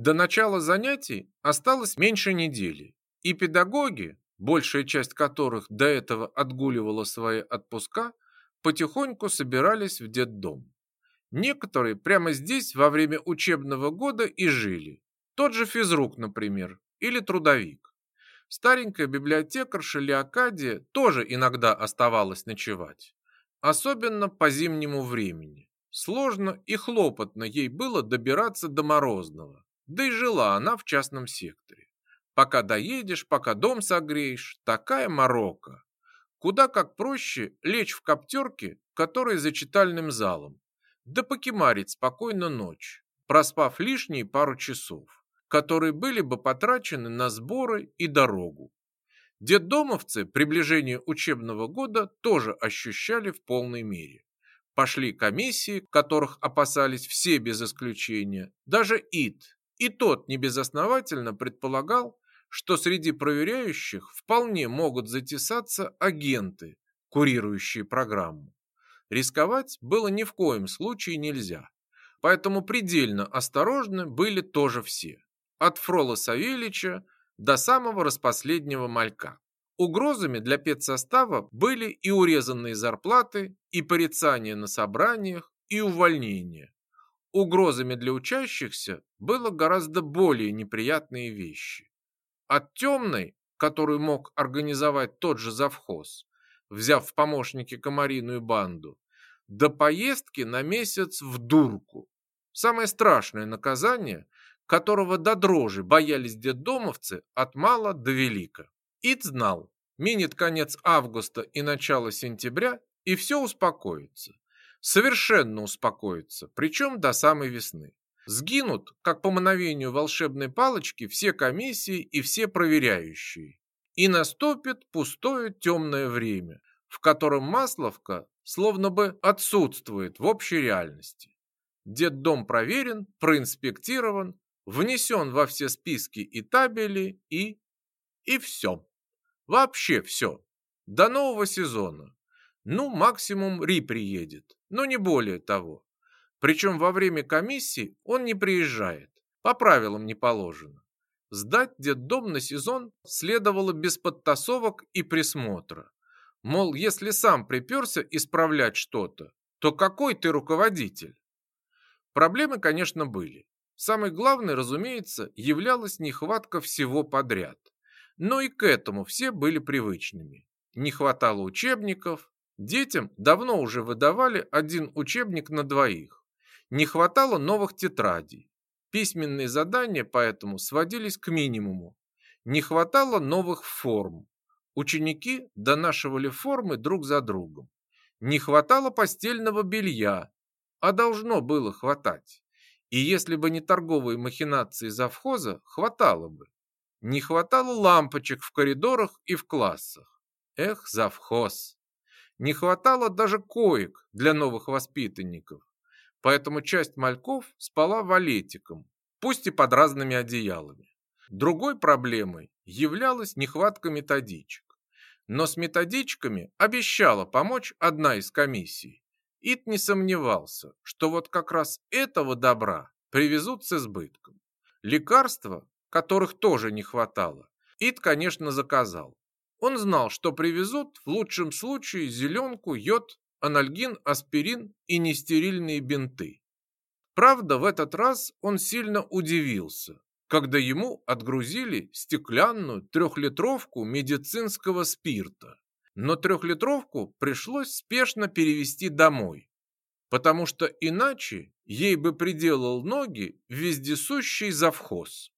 До начала занятий осталось меньше недели, и педагоги, большая часть которых до этого отгуливала свои отпуска, потихоньку собирались в детдом. Некоторые прямо здесь во время учебного года и жили. Тот же физрук, например, или трудовик. Старенькая библиотекарша Леокадия тоже иногда оставалась ночевать. Особенно по зимнему времени. Сложно и хлопотно ей было добираться до Морозного. Да и жила она в частном секторе. Пока доедешь, пока дом согреешь, такая морока. Куда как проще лечь в коптерке, которая за читальным залом, да покемарить спокойно ночь, проспав лишние пару часов, которые были бы потрачены на сборы и дорогу. Детдомовцы приближение учебного года тоже ощущали в полной мере. Пошли комиссии, которых опасались все без исключения, даже ИТ. И тот небезосновательно предполагал, что среди проверяющих вполне могут затесаться агенты, курирующие программу. Рисковать было ни в коем случае нельзя, поэтому предельно осторожны были тоже все, от Фрола Савельича до самого распоследнего малька. Угрозами для педсостава были и урезанные зарплаты, и порицания на собраниях, и увольнения. Угрозами для учащихся было гораздо более неприятные вещи. От темной, которую мог организовать тот же завхоз, взяв в помощники комариную банду, до поездки на месяц в дурку. Самое страшное наказание, которого до дрожи боялись детдомовцы от мала до велика. Ид знал, минет конец августа и начало сентября, и все успокоится. Совершенно успокоится, причем до самой весны. Сгинут, как по мановению волшебной палочки, все комиссии и все проверяющие. И наступит пустое темное время, в котором Масловка словно бы отсутствует в общей реальности. Детдом проверен, проинспектирован, внесен во все списки и табели и... и все. Вообще все. До нового сезона. Ну, максимум Ри приедет, но не более того. Причем во время комиссии он не приезжает. По правилам не положено. Сдать детдом на сезон следовало без подтасовок и присмотра. Мол, если сам приперся исправлять что-то, то какой ты руководитель? Проблемы, конечно, были. Самой главной, разумеется, являлась нехватка всего подряд. Но и к этому все были привычными. Не хватало учебников. Детям давно уже выдавали один учебник на двоих. Не хватало новых тетрадей. Письменные задания поэтому сводились к минимуму. Не хватало новых форм. Ученики донашивали формы друг за другом. Не хватало постельного белья, а должно было хватать. И если бы не торговые махинации завхоза, хватало бы. Не хватало лампочек в коридорах и в классах. Эх, завхоз. Не хватало даже коек для новых воспитанников поэтому часть мальков спала валетиком, пусть и под разными одеялами. Другой проблемой являлась нехватка методичек. Но с методичками обещала помочь одна из комиссий. Ит не сомневался, что вот как раз этого добра привезут с избытком. Лекарства, которых тоже не хватало, Ит, конечно, заказал. Он знал, что привезут в лучшем случае зеленку, йод анальгин, аспирин и нестерильные бинты. Правда, в этот раз он сильно удивился, когда ему отгрузили стеклянную трехлитровку медицинского спирта. Но трехлитровку пришлось спешно перевести домой, потому что иначе ей бы приделал ноги вездесущий завхоз.